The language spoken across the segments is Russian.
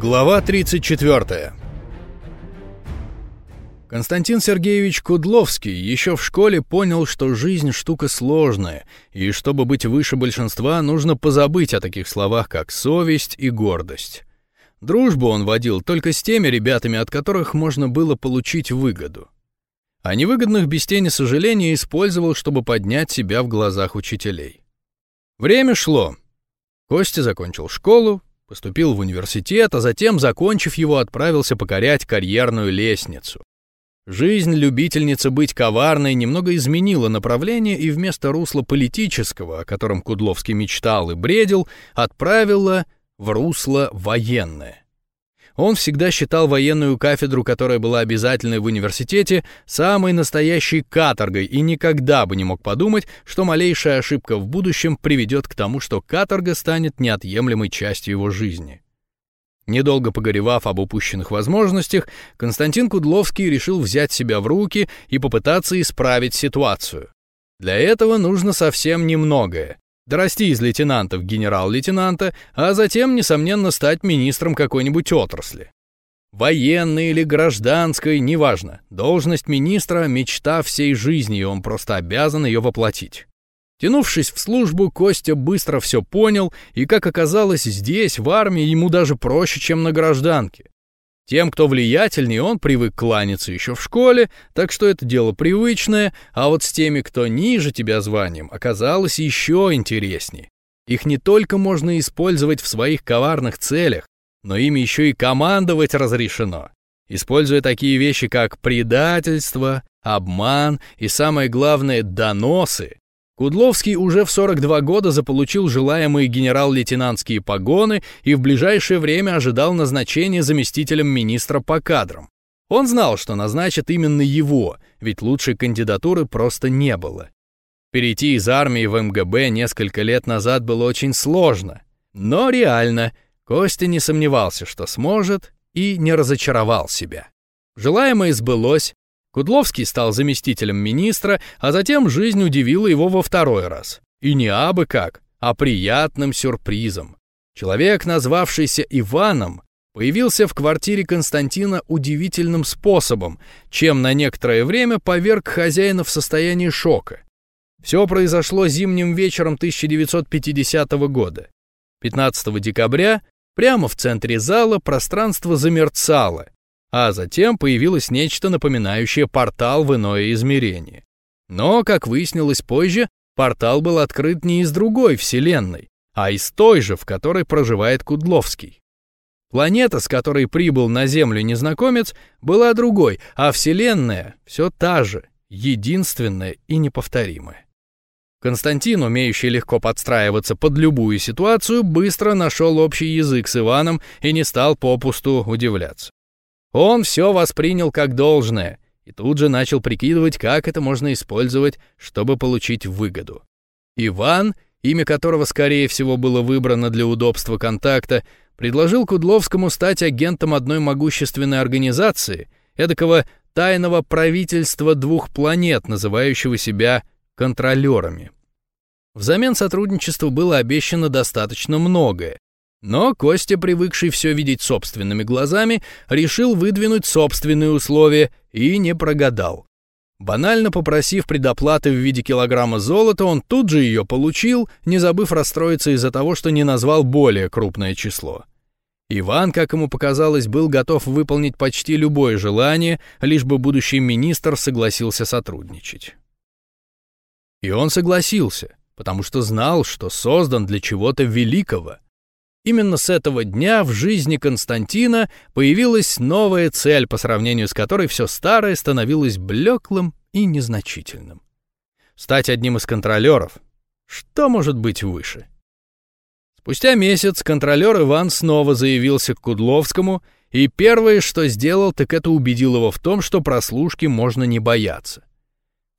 Глава 34 Константин Сергеевич Кудловский еще в школе понял, что жизнь штука сложная, и чтобы быть выше большинства, нужно позабыть о таких словах, как совесть и гордость. Дружбу он водил только с теми ребятами, от которых можно было получить выгоду. А невыгодных без тени сожаления использовал, чтобы поднять себя в глазах учителей. Время шло. Костя закончил школу, Поступил в университет, а затем, закончив его, отправился покорять карьерную лестницу. Жизнь любительницы быть коварной немного изменила направление и вместо русла политического, о котором Кудловский мечтал и бредил, отправила в русло военное. Он всегда считал военную кафедру, которая была обязательной в университете, самой настоящей каторгой и никогда бы не мог подумать, что малейшая ошибка в будущем приведет к тому, что каторга станет неотъемлемой частью его жизни. Недолго погоревав об упущенных возможностях, Константин Кудловский решил взять себя в руки и попытаться исправить ситуацию. Для этого нужно совсем немногое дорасти из лейтенанта в генерал-лейтенанта, а затем, несомненно, стать министром какой-нибудь отрасли. Военной или гражданской, неважно. Должность министра — мечта всей жизни, и он просто обязан ее воплотить. Тянувшись в службу, Костя быстро все понял, и, как оказалось, здесь, в армии, ему даже проще, чем на гражданке. Тем, кто влиятельнее, он привык кланяться еще в школе, так что это дело привычное, а вот с теми, кто ниже тебя званием, оказалось еще интереснее. Их не только можно использовать в своих коварных целях, но ими еще и командовать разрешено. Используя такие вещи, как предательство, обман и, самое главное, доносы, Кудловский уже в 42 года заполучил желаемые генерал-лейтенантские погоны и в ближайшее время ожидал назначения заместителем министра по кадрам. Он знал, что назначат именно его, ведь лучшей кандидатуры просто не было. Перейти из армии в МГБ несколько лет назад было очень сложно, но реально Костя не сомневался, что сможет, и не разочаровал себя. Желаемое сбылось, Кудловский стал заместителем министра, а затем жизнь удивила его во второй раз. И не абы как, а приятным сюрпризом. Человек, назвавшийся Иваном, появился в квартире Константина удивительным способом, чем на некоторое время поверг хозяина в состояние шока. Все произошло зимним вечером 1950 года. 15 декабря прямо в центре зала пространство замерцало, а затем появилось нечто напоминающее портал в иное измерение. Но, как выяснилось позже, портал был открыт не из другой вселенной, а из той же, в которой проживает Кудловский. Планета, с которой прибыл на Землю незнакомец, была другой, а Вселенная все та же, единственная и неповторимая. Константин, умеющий легко подстраиваться под любую ситуацию, быстро нашел общий язык с Иваном и не стал попусту удивляться. Он все воспринял как должное и тут же начал прикидывать, как это можно использовать, чтобы получить выгоду. Иван, имя которого, скорее всего, было выбрано для удобства контакта, предложил Кудловскому стать агентом одной могущественной организации, эдакого тайного правительства двух планет, называющего себя контролерами. Взамен сотрудничества было обещано достаточно многое, но Костя, привыкший все видеть собственными глазами, решил выдвинуть собственные условия и не прогадал. Банально попросив предоплаты в виде килограмма золота, он тут же ее получил, не забыв расстроиться из-за того, что не назвал более крупное число. Иван, как ему показалось, был готов выполнить почти любое желание, лишь бы будущий министр согласился сотрудничать. И он согласился, потому что знал, что создан для чего-то великого — Именно с этого дня в жизни Константина появилась новая цель, по сравнению с которой все старое становилось блеклым и незначительным. Стать одним из контролеров. Что может быть выше? Спустя месяц контролер Иван снова заявился к Кудловскому, и первое, что сделал, так это убедил его в том, что прослушки можно не бояться.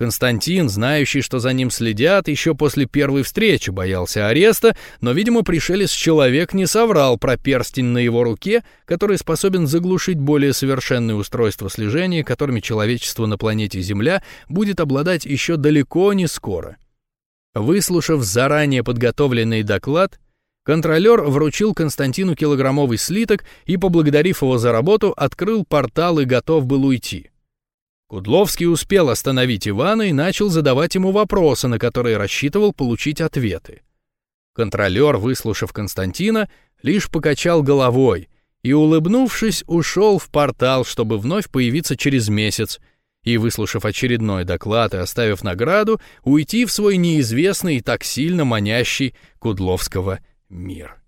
Константин, знающий, что за ним следят, еще после первой встречи боялся ареста, но, видимо, пришелец-человек не соврал про перстень на его руке, который способен заглушить более совершенные устройства слежения, которыми человечество на планете Земля будет обладать еще далеко не скоро. Выслушав заранее подготовленный доклад, Контролер вручил Константину килограммовый слиток и, поблагодарив его за работу, открыл портал и готов был уйти. Кудловский успел остановить Ивана и начал задавать ему вопросы, на которые рассчитывал получить ответы. Контролер, выслушав Константина, лишь покачал головой и, улыбнувшись, ушел в портал, чтобы вновь появиться через месяц, и, выслушав очередной доклад и оставив награду, уйти в свой неизвестный и так сильно манящий Кудловского мир.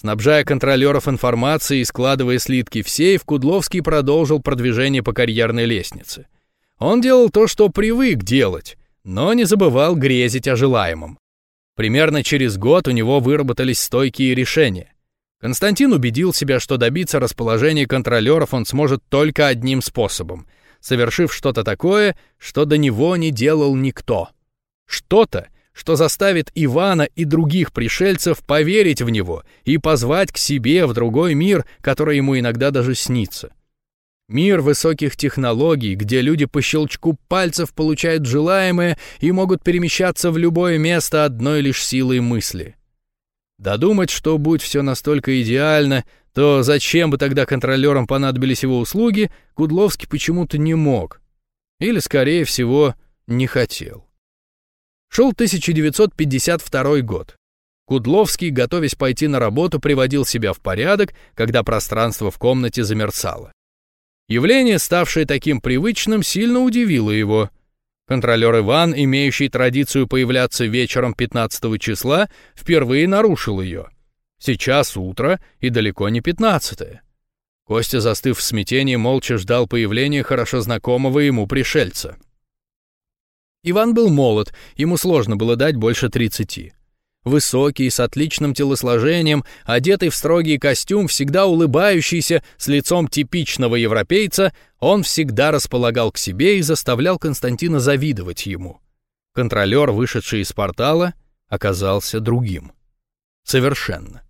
Снабжая контролеров информацией и складывая слитки в сейф, Кудловский продолжил продвижение по карьерной лестнице. Он делал то, что привык делать, но не забывал грезить о желаемом. Примерно через год у него выработались стойкие решения. Константин убедил себя, что добиться расположения контролеров он сможет только одним способом — совершив что-то такое, что до него не делал никто. Что-то, что заставит Ивана и других пришельцев поверить в него и позвать к себе в другой мир, который ему иногда даже снится. Мир высоких технологий, где люди по щелчку пальцев получают желаемое и могут перемещаться в любое место одной лишь силой мысли. Додумать, что будь все настолько идеально, то зачем бы тогда контролерам понадобились его услуги, Кудловский почему-то не мог. Или, скорее всего, не хотел. Шел 1952 год. Кудловский, готовясь пойти на работу, приводил себя в порядок, когда пространство в комнате замерцало. Явление, ставшее таким привычным, сильно удивило его. Контролер Иван, имеющий традицию появляться вечером 15 числа, впервые нарушил ее — Сейчас утро и далеко не пятнадцатое. Костя, застыв в смятении, молча ждал появления хорошо знакомого ему пришельца. Иван был молод, ему сложно было дать больше тридцати. Высокий, с отличным телосложением, одетый в строгий костюм, всегда улыбающийся, с лицом типичного европейца, он всегда располагал к себе и заставлял Константина завидовать ему. Контролер, вышедший из портала, оказался другим. Совершенно.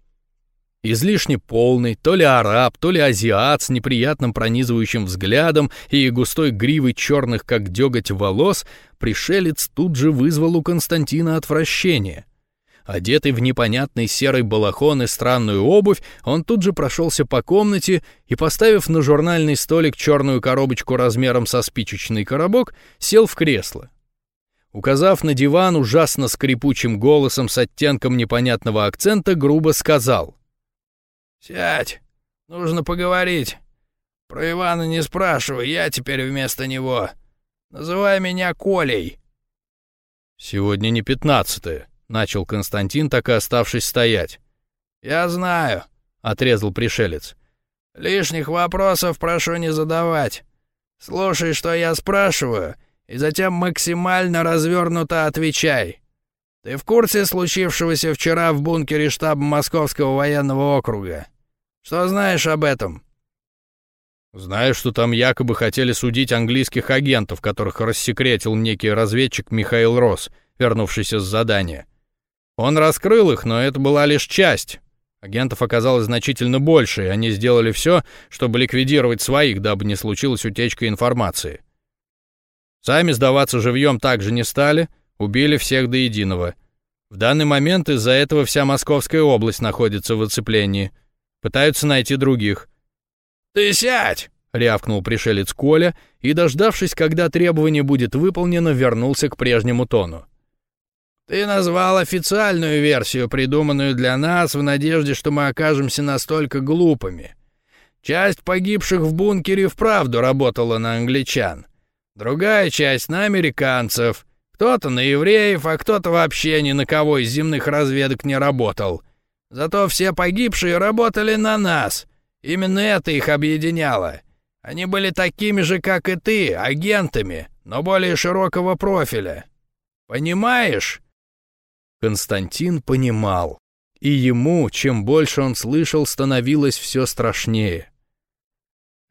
Излишне полный, то ли араб, то ли азиат с неприятным пронизывающим взглядом и густой гривой черных, как деготь, волос, пришелец тут же вызвал у Константина отвращение. Одетый в непонятный серый балахон и странную обувь, он тут же прошелся по комнате и, поставив на журнальный столик черную коробочку размером со спичечный коробок, сел в кресло. Указав на диван ужасно скрипучим голосом с оттенком непонятного акцента, грубо сказал — «Сядь, нужно поговорить. Про Ивана не спрашивай, я теперь вместо него. Называй меня Колей». «Сегодня не пятнадцатое», — начал Константин, так и оставшись стоять. «Я знаю», — отрезал пришелец. «Лишних вопросов прошу не задавать. Слушай, что я спрашиваю, и затем максимально развернуто отвечай. Ты в курсе случившегося вчера в бункере штаба Московского военного округа? Что знаешь об этом?» «Знаю, что там якобы хотели судить английских агентов, которых рассекретил некий разведчик Михаил Росс, вернувшийся с задания. Он раскрыл их, но это была лишь часть. Агентов оказалось значительно больше, и они сделали все, чтобы ликвидировать своих, дабы не случилась утечка информации. Сами сдаваться живьем также не стали, убили всех до единого. В данный момент из-за этого вся Московская область находится в оцеплении — Пытаются найти других. «Ты сядь!» — рявкнул пришелец Коля и, дождавшись, когда требование будет выполнено, вернулся к прежнему тону. «Ты назвал официальную версию, придуманную для нас, в надежде, что мы окажемся настолько глупыми. Часть погибших в бункере вправду работала на англичан. Другая часть — на американцев. Кто-то на евреев, а кто-то вообще ни на кого из земных разведок не работал. Зато все погибшие работали на нас. Именно это их объединяло. Они были такими же, как и ты, агентами, но более широкого профиля. Понимаешь?» Константин понимал. И ему, чем больше он слышал, становилось все страшнее.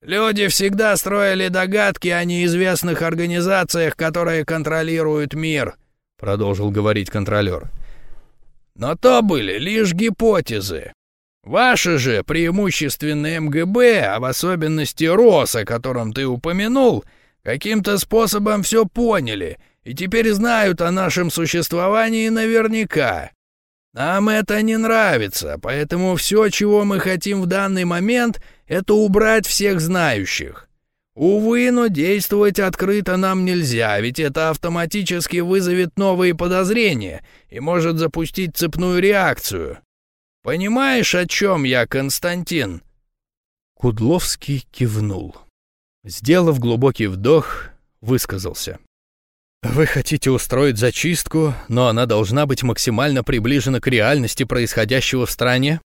«Люди всегда строили догадки о неизвестных организациях, которые контролируют мир», — продолжил говорить контролер. Но то были лишь гипотезы. Ваши же, преимущественно МГБ, а в особенности РОС, о котором ты упомянул, каким-то способом все поняли и теперь знают о нашем существовании наверняка. Нам это не нравится, поэтому все, чего мы хотим в данный момент, это убрать всех знающих. Увы, но действовать открыто нам нельзя, ведь это автоматически вызовет новые подозрения и может запустить цепную реакцию. Понимаешь, о чем я, Константин?» Кудловский кивнул. Сделав глубокий вдох, высказался. «Вы хотите устроить зачистку, но она должна быть максимально приближена к реальности происходящего в стране?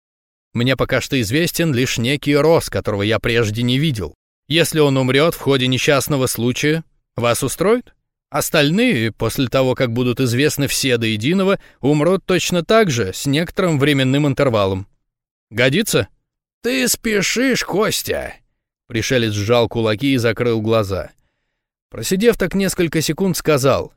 Мне пока что известен лишь некий Рос, которого я прежде не видел. Если он умрет в ходе несчастного случая, вас устроит? Остальные, после того, как будут известны все до единого, умрут точно так же, с некоторым временным интервалом. Годится? Ты спешишь, Костя. Пришелец сжал кулаки и закрыл глаза. Просидев так несколько секунд, сказал.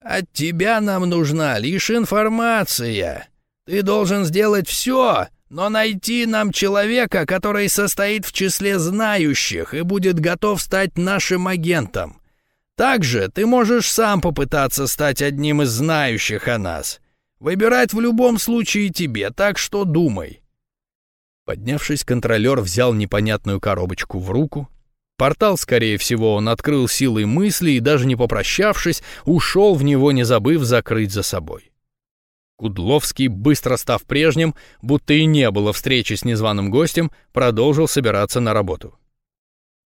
«От тебя нам нужна лишь информация. Ты должен сделать все, но найти нам человека, который состоит в числе знающих и будет готов стать нашим агентом. Также ты можешь сам попытаться стать одним из знающих о нас. Выбирать в любом случае тебе, так что думай». Поднявшись, контролер взял непонятную коробочку в руку. Портал, скорее всего, он открыл силой мысли и, даже не попрощавшись, ушел в него, не забыв закрыть за собой. Кудловский, быстро став прежним, будто и не было встречи с незваным гостем, продолжил собираться на работу.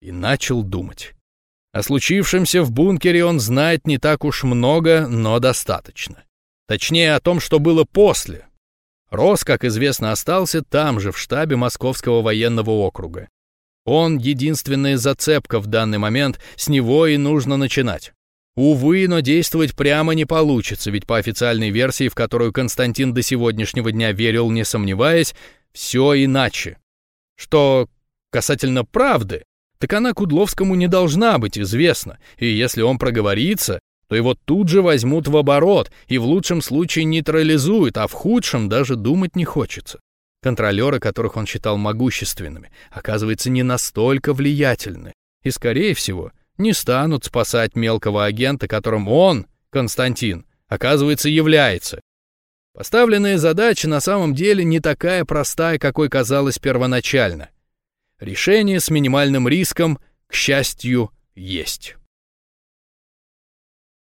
И начал думать. О случившемся в бункере он знает не так уж много, но достаточно. Точнее, о том, что было после. Рос, как известно, остался там же, в штабе Московского военного округа. Он единственная зацепка в данный момент, с него и нужно начинать. Увы, но действовать прямо не получится, ведь по официальной версии, в которую Константин до сегодняшнего дня верил, не сомневаясь, все иначе. Что касательно правды, так она Кудловскому не должна быть известна, и если он проговорится, то его тут же возьмут в оборот и в лучшем случае нейтрализуют, а в худшем даже думать не хочется. Контролеры, которых он считал могущественными, оказывается, не настолько влиятельны. И, скорее всего, не станут спасать мелкого агента, которым он, Константин, оказывается, является. Поставленная задача на самом деле не такая простая, какой казалось первоначально. Решение с минимальным риском, к счастью, есть.